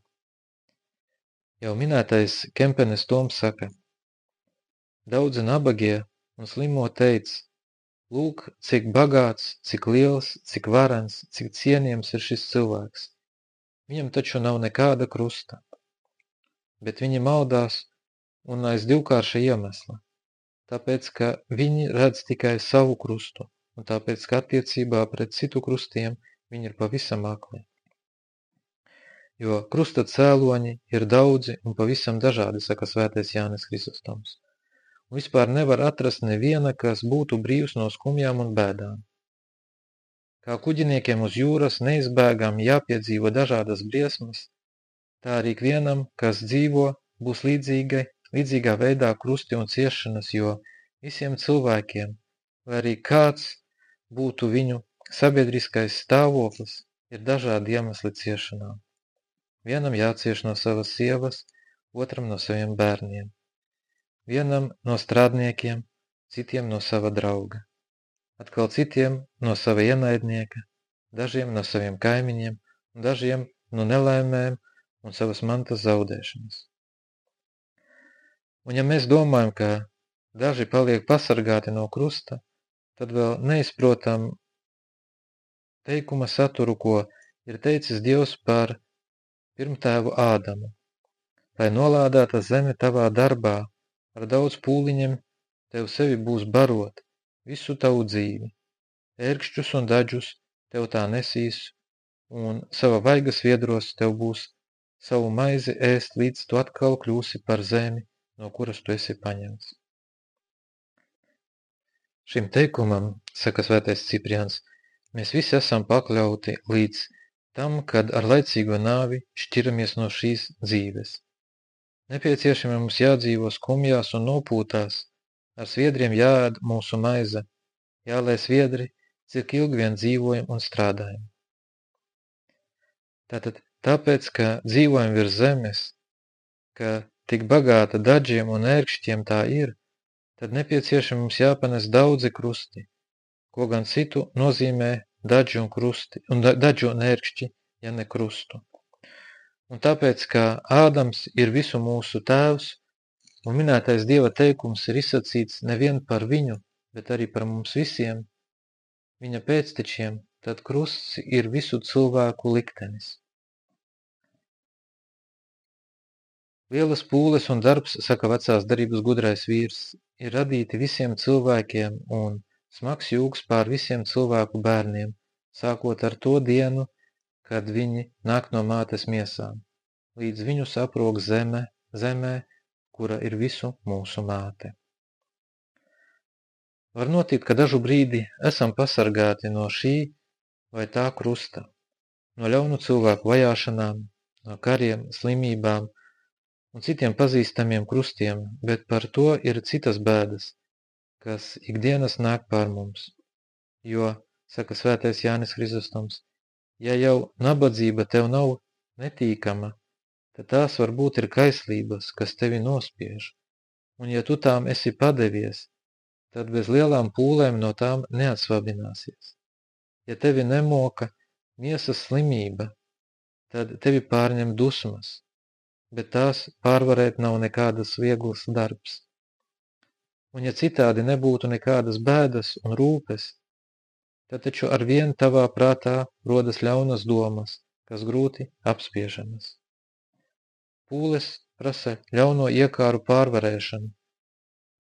Jau minētais Kempenes Toms saka, daudzi nabagie un slimo teica, lūk, cik bagāts, cik liels, cik varens, cik cienījams ir šis cilvēks. Viņam taču nav nekāda krusta. Bet viņi maldās un aiz divkārša iemesla. Tāpēc, ka viņi redz tikai savu krustu, un tāpēc, ka attiecībā pret citu krustiem viņi ir pavisam akli jo krusta cēloņi ir daudzi un pavisam dažādi, saka svētais Jānis Kristostoms. Un vispār nevar atrast neviena, kas būtu brīvs no skumjām un bēdām. Kā kuģiniekiem uz jūras neizbēgam jāpiedzīvo dažādas briesmas, tā arī ikvienam, kas dzīvo, būs līdzīgai, līdzīgā veidā krusti un ciešanas, jo visiem cilvēkiem, vai arī kāds būtu viņu sabiedriskais stāvoklis, ir dažādi iemesli ciešanām. Vienam jācieš no savas sievas, otram no saviem bērniem. Vienam no strādniekiem, citiem no sava drauga. Atkal citiem no sava ienaidnieka, dažiem no saviem kaimiņiem, dažiem no nelaimēm un savas mantas zaudēšanas. Un ja mēs domājam, ka daži paliek pasargāti no krusta, tad vēl neizprotam teikuma saturu, ko ir teicis Dievs par pirmtēvu Ādamu, lai nolādēta zeme tavā darbā, ar daudz pūliņiem tev sevi būs barot visu tavu dzīvi. Ērkšķus un daļus tev tā nesīs, un sava vaigas viedros tev būs savu maizi ēst, līdz tu atkal kļūsi par zemi, no kuras tu esi paņemts. Šim teikumam, saka svētais Ciprians, mēs visi esam pakļauti līdz tam, kad ar laicīgo nāvi šķiramies no šīs dzīves. Nepieciešami mums jādzīvo skumjās un nopūtās, ar sviedriem jāēd mūsu maize, jālai sviedri, cik ilgi vien dzīvojam un strādājam. Tātad tāpēc, ka dzīvojam virs zemes, ka tik bagāta daļiem un ērkšķiem tā ir, tad nepieciešami mums jāpanes daudzi krusti, ko gan citu nozīmē daļu un, krusti, un daļu un ērkšķi, ja ne krustu. Un tāpēc, ka Ādams ir visu mūsu tēvs, un minētais Dieva teikums ir izsacīts nevien par viņu, bet arī par mums visiem, viņa pēctečiem, tad krusts ir visu cilvēku liktenis. Lielas pūles un darbs, saka vecās darības gudrais vīrs, ir radīti visiem cilvēkiem un smags jūgs pār visiem cilvēku bērniem, sākot ar to dienu, kad viņi nāk no mātes miesām, līdz viņu saprog zeme, zemē, kura ir visu mūsu māte. Var notikt, ka dažu brīdi esam pasargāti no šī vai tā krusta, no ļaunu cilvēku vajāšanām, no kariem, slimībām un citiem pazīstamiem krustiem, bet par to ir citas bēdas, kas ikdienas nāk pār mums. Jo, saka svētais Jānis Hrizostoms, Ja jau nabadzība tev nav netīkama, tad tās varbūt ir kaislības, kas tevi nospiež, un ja tu tām esi padevies, tad bez lielām pūlēm no tām neatsvabināsies. Ja tevi nemoka miesas slimība, tad tevi pārņem dusmas, bet tās pārvarēt nav nekādas vieglas darbs. Un ja citādi nebūtu nekādas bēdas un rūpes, tad taču ar vien tavā prātā rodas ļaunas domas, kas grūti apspiežamas. Pūles prasa ļauno iekāru pārvarēšanu,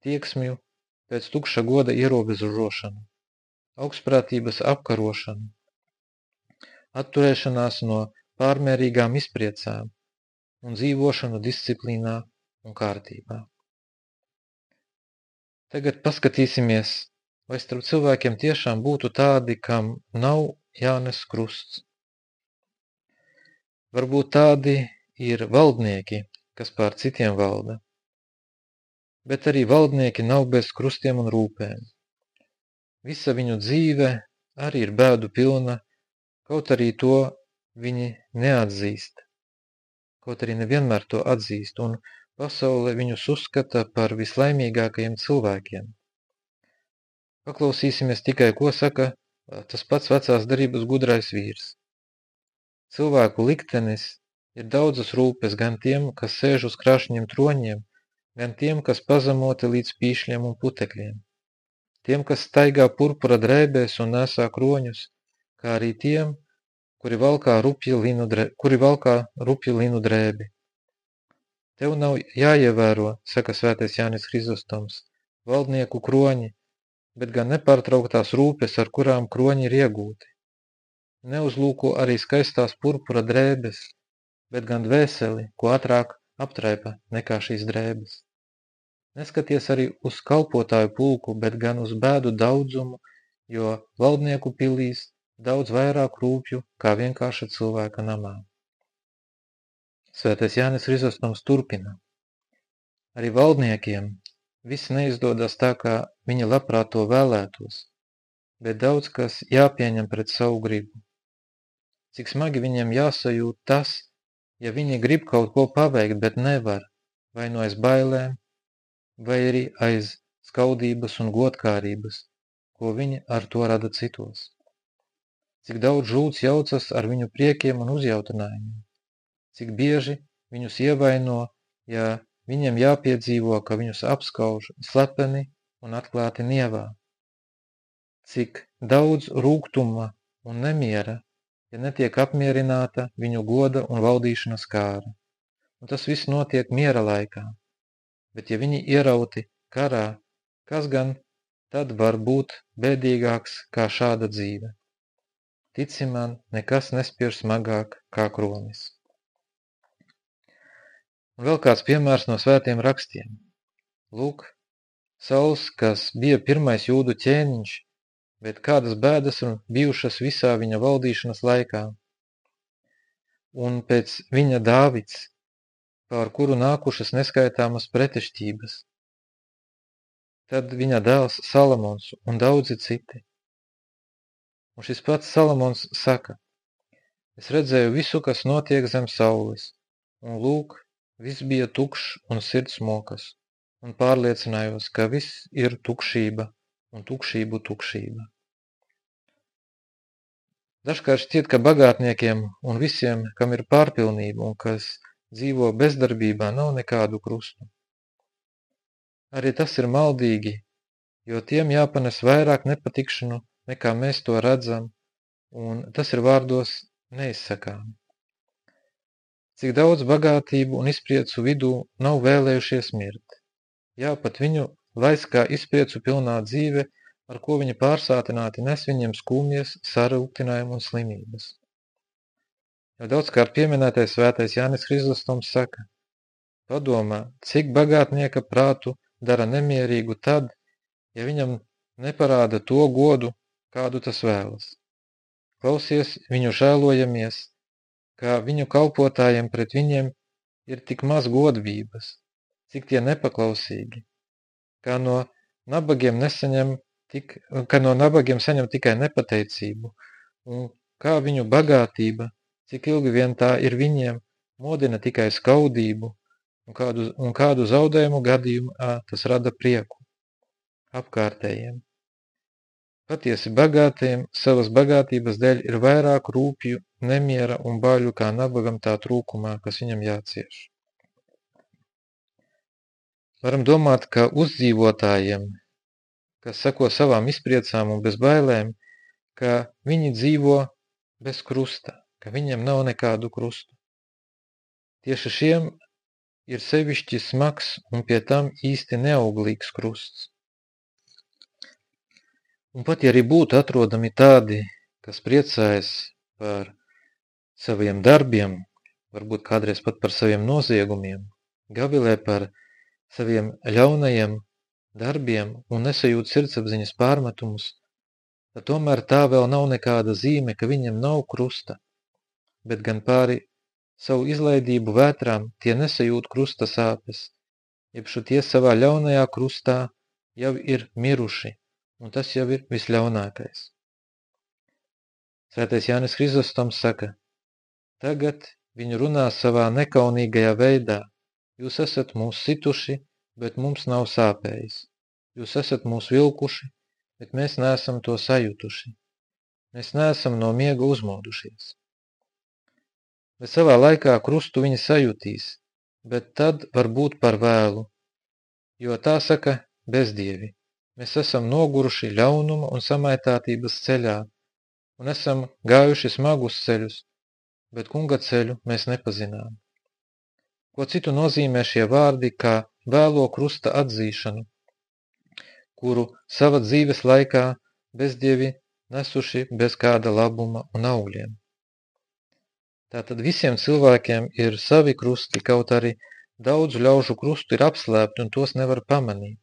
tieksmju pēc tukša goda ierobežošanu, augstprātības apkarošanu, atturēšanās no pārmērīgām izpriecām un dzīvošanu disciplīnā un kārtībā. Tagad paskatīsimies Vai starp cilvēkiem tiešām būtu tādi, kam nav jānes krusts? Varbūt tādi ir valdnieki, kas pār citiem valda. Bet arī valdnieki nav bez krustiem un rūpēm. Visa viņu dzīve arī ir bēdu pilna, kaut arī to viņi neatzīst. Kaut arī nevienmēr to atzīst, un pasaule viņus uzskata par vislaimīgākajiem cilvēkiem. Paklausīsimies tikai, ko saka tas pats vecās darības gudrais vīrs. Cilvēku liktenis ir daudzas rūpes gan tiem, kas sēž uz krašņiem troņiem, gan tiem, kas pazemoti līdz pīšļiem un putekļiem. Tiem, kas staigā purpura drēbēs un nesā kroņus, kā arī tiem, kuri valkā rupju linu, drē, kuri valkā rupju linu drēbi. Tev nav jāievēro, saka svētais Jānis Hrizostoms, valdnieku kroņi, bet gan nepārtrauktās rūpes, ar kurām kroņi ir iegūti. Neuzlūko arī skaistās purpura drēbes, bet gan dvēseli, ko ātrāk aptraipa nekā šīs drēbes. Neskaties arī uz kalpotāju pulku, bet gan uz bēdu daudzumu, jo valdnieku pilīs daudz vairāk rūpju kā vienkārša cilvēka namā. Svētais Jānis Rizostoms turpina. Arī valdniekiem Viss neizdodas tā, kā viņi labprāt to vēlētos, bet daudz kas jāpieņem pret savu gribu. Cik smagi viņiem jāsajūt tas, ja viņi grib kaut ko paveikt, bet nevar, vai no aiz bailēm, vai arī aiz skaudības un godkārības, ko viņi ar to rada citos. Cik daudz žūts jaucas ar viņu priekiem un uzjautinājumiem, cik bieži viņus ievaino, ja Viņiem jāpiedzīvo, ka viņus apskauž slepeni un atklāti nievā. Cik daudz rūgtuma un nemiera, ja netiek apmierināta viņu goda un valdīšanas kāra. Un tas viss notiek miera laikā. Bet ja viņi ierauti karā, kas gan tad var būt bēdīgāks kā šāda dzīve? Tici man, nekas nespiež smagāk kā kronis. Un vēl kāds piemērs no svētiem rakstiem. Lūk, Sauls, kas bija pirmais jūdu ķēniņš, bet kādas bēdas un bijušas visā viņa valdīšanas laikā. Un pēc viņa Dāvids, pār kuru nākušas neskaitāmas pretešķības. Tad viņa dēls Salamons un daudzi citi. Un šis pats Salamons saka, es redzēju visu, kas notiek zem saules, un lūk, Viss bija tukšs un sirds mokas, un pārliecinājos, ka viss ir tukšība un tukšību tukšība. Dažkārt šķiet, ka bagātniekiem un visiem, kam ir pārpilnība un kas dzīvo bezdarbībā, nav nekādu krustu. arī tas ir maldīgi, jo tiem jāpanes vairāk nepatikšanu, nekā mēs to redzam, un tas ir vārdos neizsakām. Cik daudz bagātību un izpriecu vidū nav vēlējušies mirt. Jā, pat viņu laiskā izpriecu pilnā dzīve, ar ko viņi pārsātināti nes viņiem skumjas, sarūktinājumu un slimības. Jau daudzkārt pieminētais svētais Jānis Hrizostoms saka, padomā, cik bagātnieka prātu dara nemierīgu tad, ja viņam neparāda to godu, kādu tas vēlas. Klausies viņu žēlojamies, ka viņu kalpotājiem pret viņiem ir tik maz godvības, cik tie nepaklausīgi, kā no nabagiem, nesaņem tik, ka no nabagiem saņem tikai nepateicību, un kā viņu bagātība, cik ilgi vien tā ir viņiem, modina tikai skaudību, un kādu, un kādu zaudējumu gadījumā tas rada prieku apkārtējiem. Patiesi bagātiem savas bagātības dēļ ir vairāk rūpju, nemiera un baļu kā nabagam tā trūkumā, kas viņam jācieš. Varam domāt, ka uzdzīvotājiem, kas sako savām izpriecām un bez bailēm, ka viņi dzīvo bez krusta, ka viņiem nav nekādu krustu. Tieši šiem ir sevišķi smags un pie tam īsti neauglīgs krusts. Un pat ja arī būtu atrodami tādi, kas priecājas par saviem darbiem, varbūt kādreiz pat par saviem noziegumiem, gavilē par saviem ļaunajiem darbiem un nesajūt sirdsapziņas pārmetumus, tad tomēr tā vēl nav nekāda zīme, ka viņam nav krusta, bet gan pāri savu izlaidību vētrām tie nesajūt krusta sāpes, jeb šo tie savā ļaunajā krustā jau ir miruši un tas jau ir visļaunākais. Svētais Jānis Hrizostoms saka, tagad viņi runā savā nekaunīgajā veidā, jūs esat mūs situši, bet mums nav sāpējis. Jūs esat mūs vilkuši, bet mēs neesam to sajutuši. Mēs neesam no miega uzmodušies. Bet savā laikā krustu viņi sajutīs, bet tad var būt par vēlu, jo tā saka bezdievi. Mēs esam noguruši ļaunuma un samaitātības ceļā un esam gājuši smagus ceļus, bet kunga ceļu mēs nepazinām. Ko citu nozīmē šie vārdi kā vēlo krusta atzīšanu, kuru sava dzīves laikā bezdievi nesuši bez kāda labuma un augļiem. Tātad visiem cilvēkiem ir savi krusti, kaut arī daudzu ļaužu krustu ir apslēpti un tos nevar pamanīt.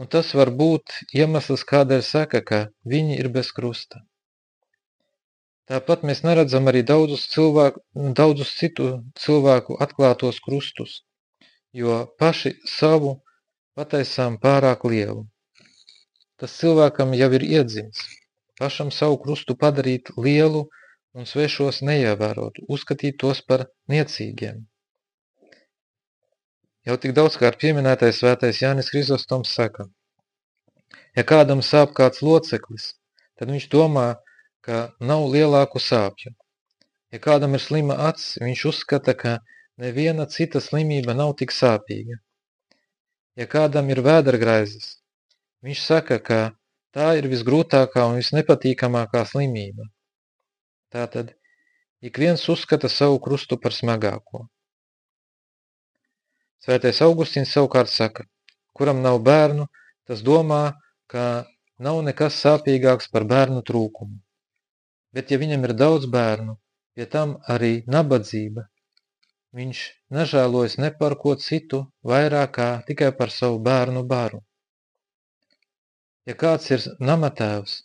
Un tas var būt iemesls, kādēļ saka, ka viņi ir bez krusta. Tāpat mēs neredzam arī daudzus, cilvēku, daudzus citu cilvēku atklātos krustus, jo paši savu pataisām pārāk lielu. Tas cilvēkam jau ir iedzims, pašam savu krustu padarīt lielu un svešos neievērot, uzskatīt tos par niecīgiem. Jau tik daudzkārt pieminētais svētais Jānis Krizostoms saka, ja kādam sāp kāds loceklis, tad viņš domā, ka nav lielāku sāpju. Ja kādam ir slima acs, viņš uzskata, ka neviena cita slimība nav tik sāpīga. Ja kādam ir vēdergraizes, viņš saka, ka tā ir visgrūtākā un visnepatīkamākā slimība. Tātad ik viens uzskata savu krustu par smagāko. Svētais Augustīns savukārt saka, kuram nav bērnu, tas domā, ka nav nekas sāpīgāks par bērnu trūkumu. Bet ja viņam ir daudz bērnu, pie tam arī nabadzība, viņš nežēlojas ne par ko citu vairāk kā tikai par savu bērnu baru. Ja kāds ir namatēvs,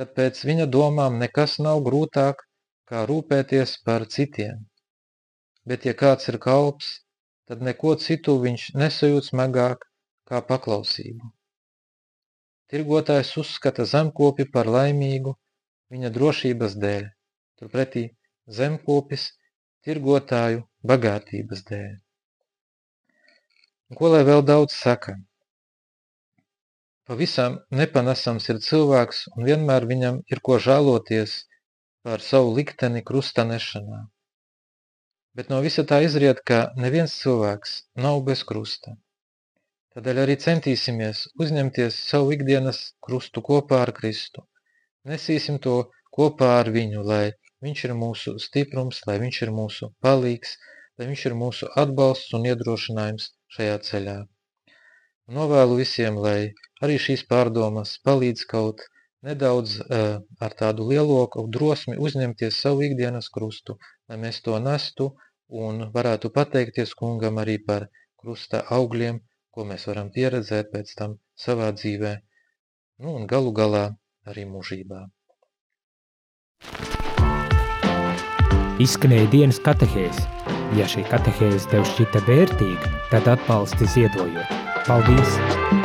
tad pēc viņa domām nekas nav grūtāk, kā rūpēties par citiem. Bet ja kāds ir kalps, tad neko citu viņš nesajūt smagāk kā paklausību. Tirgotājs uzskata zemkopi par laimīgu viņa drošības dēļ, turpretī zemkopis tirgotāju bagātības dēļ. Ko lai vēl daudz saka? Pavisam nepanesams ir cilvēks un vienmēr viņam ir ko žāloties par savu likteni krustanešanā. Bet no visa tā izriet, ka neviens cilvēks nav bez krusta. Tādēļ arī centīsimies uzņemties savu ikdienas krustu kopā ar Kristu. Nesīsim to kopā ar viņu, lai viņš ir mūsu stiprums, lai viņš ir mūsu palīgs, lai viņš ir mūsu atbalsts un iedrošinājums šajā ceļā. Novēlu visiem, lai arī šīs pārdomas palīdz kaut nedaudz uh, ar tādu lielāku drosmi uzņemties savu ikdienas krustu, lai mēs to nestu un varētu pateikties kungam arī par krusta augļiem, ko mēs varam pieredzēt pēc tam savā dzīvē, nu un galu galā arī mūžībā. Izskanēja dienas katehēze. Ja šī katehēze tev šķita vērtīga, tad atbalsti ziedojot. Paldies!